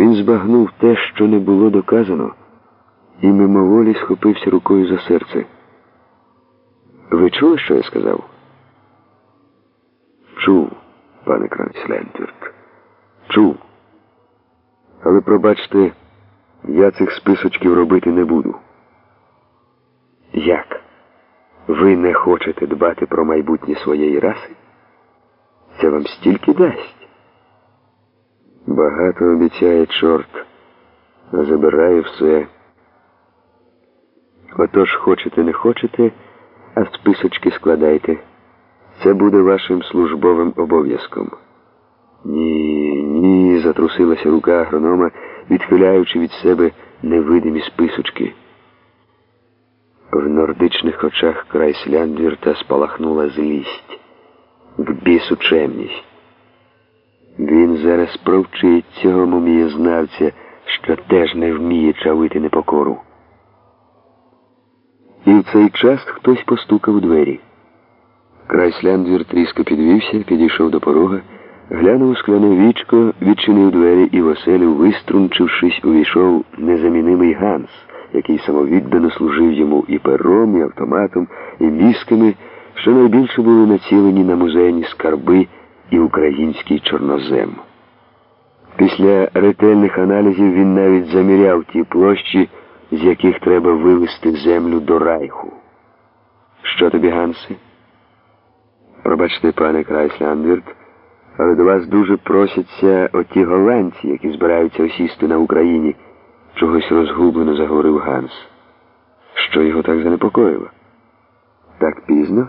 Він збагнув те, що не було доказано, і мимоволі схопився рукою за серце. Ви чули, що я сказав? Чув, пане Кранцлендверт. Чув. Але пробачте, я цих списочків робити не буду. Як? Ви не хочете дбати про майбутнє своєї раси? Це вам стільки дасть. Багато обіцяє чорт, а забирає все. Отож, хочете, не хочете, а списочки складайте. Це буде вашим службовим обов'язком. Ні, ні, затрусилася рука агронома, відхиляючи від себе невидимі списочки. В нордичних очах Крайсляндвірта спалахнула злість, к бісу чемність. Він зараз провчить цього мумієзнавця, що теж не вміє чавити непокору. І в цей час хтось постукав у двері. Крайсляндвір тріско підвівся, підійшов до порога, глянув у скляне вічко, відчинив двері і в оселю, виструнчившись, увійшов незамінимий Ганс, який самовіддано служив йому і пером, і автоматом, і мізками, що найбільше були націлені на музейні скарби і український чорнозем. Після ретельних аналізів він навіть заміряв ті площі, з яких треба вивести землю до райху. Що тобі, Ганси? Пробачте, пане Крайсландвірт, але до вас дуже просяться оті голландці, які збираються осісти на Україні, чогось розгублено заговорив Ганс. Що його так занепокоїло? Так пізно?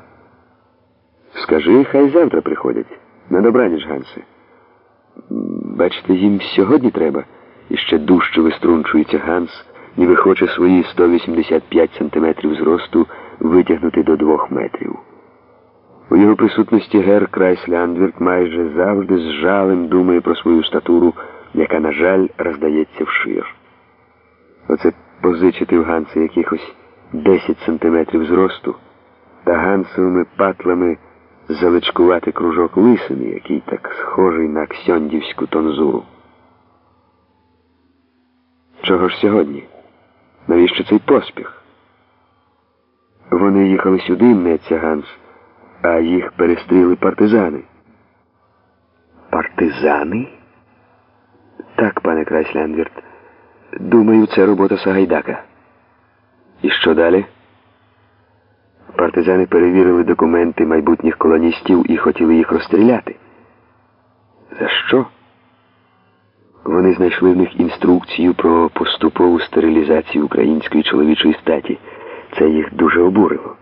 Скажи, хай завтра приходять. На добраніч, Гансе. Бачите, їм сьогодні треба. І ще дужче виструнчується Ганс, ніби хоче свої 185 сантиметрів зросту витягнути до двох метрів. У його присутності гер Крайсляндвірт майже завжди з жалем думає про свою статуру, яка, на жаль, роздається вшир. Оце позичити в Ганса якихось 10 сантиметрів зросту та гансовими патлами заличкувати кружок лисини, який так схожий на ксьондівську тонзуру. Чого ж сьогодні? Навіщо цей поспіх? Вони їхали сюди, мнеться Ганс, а їх перестріли партизани. Партизани? Так, пане Крайслянвірт. Думаю, це робота Сагайдака. І що далі? Партизани перевірили документи майбутніх колоністів і хотіли їх розстріляти. За що? Вони знайшли в них інструкцію про поступову стерилізацію української чоловічої статі. Це їх дуже обурило.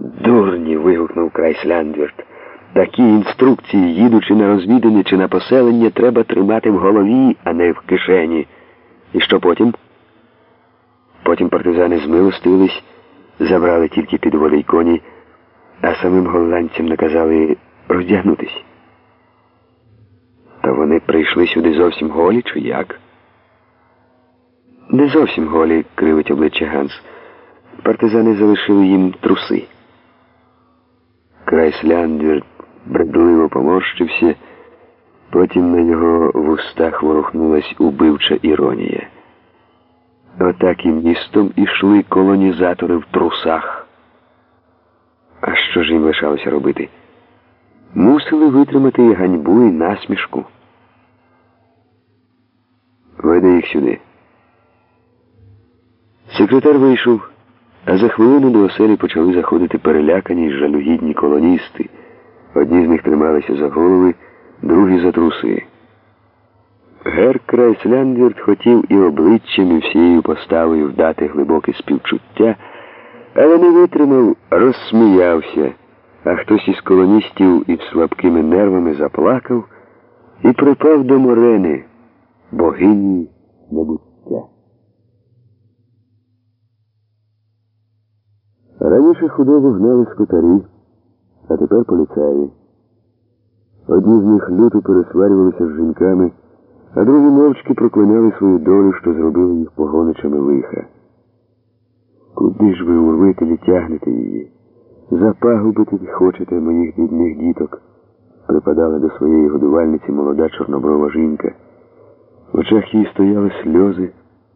Дурні. вигукнув Крайсляндвірт. Такі інструкції, їдучи на розвідання чи на поселення, треба тримати в голові, а не в кишені. І що потім? Потім партизани змилостились забрали тільки підводи й коні, а самим голландцям наказали роздягнутись. Та вони прийшли сюди зовсім голі, чи як? Не зовсім голі, кривить обличчя Ганс. Партизани залишили їм труси. Крайсляндвір бредливо поморщився, потім на його вустах ворухнулась убивча іронія. Отак і містом ішли колонізатори в трусах. А що ж їм лишалося робити? Мусили витримати і ганьбу і насмішку. Веде їх сюди. Секретар вийшов, а за хвилину до оселі почали заходити перелякані й жалюгідні колоністи. Одні з них трималися за голови, другі за труси. Гер Крайсляндвірт хотів і обличчям, і всією поставою вдати глибоке співчуття, але не витримав, розсміявся, а хтось із колоністів із слабкими нервами заплакав і припав до морени, богині небуття. Раніше худобу гнали скотарі, а тепер поліцаї. Одні з них люто пересварювалися з жінками а другі мовчки проклинали свою долю, що зробили їх погоничами лиха. Куди ж ви, урвителі, тягнете її? Запагубити хочете моїх бідних діток, припадала до своєї годувальниці молода чорноброва жінка. В очах її стояли сльози.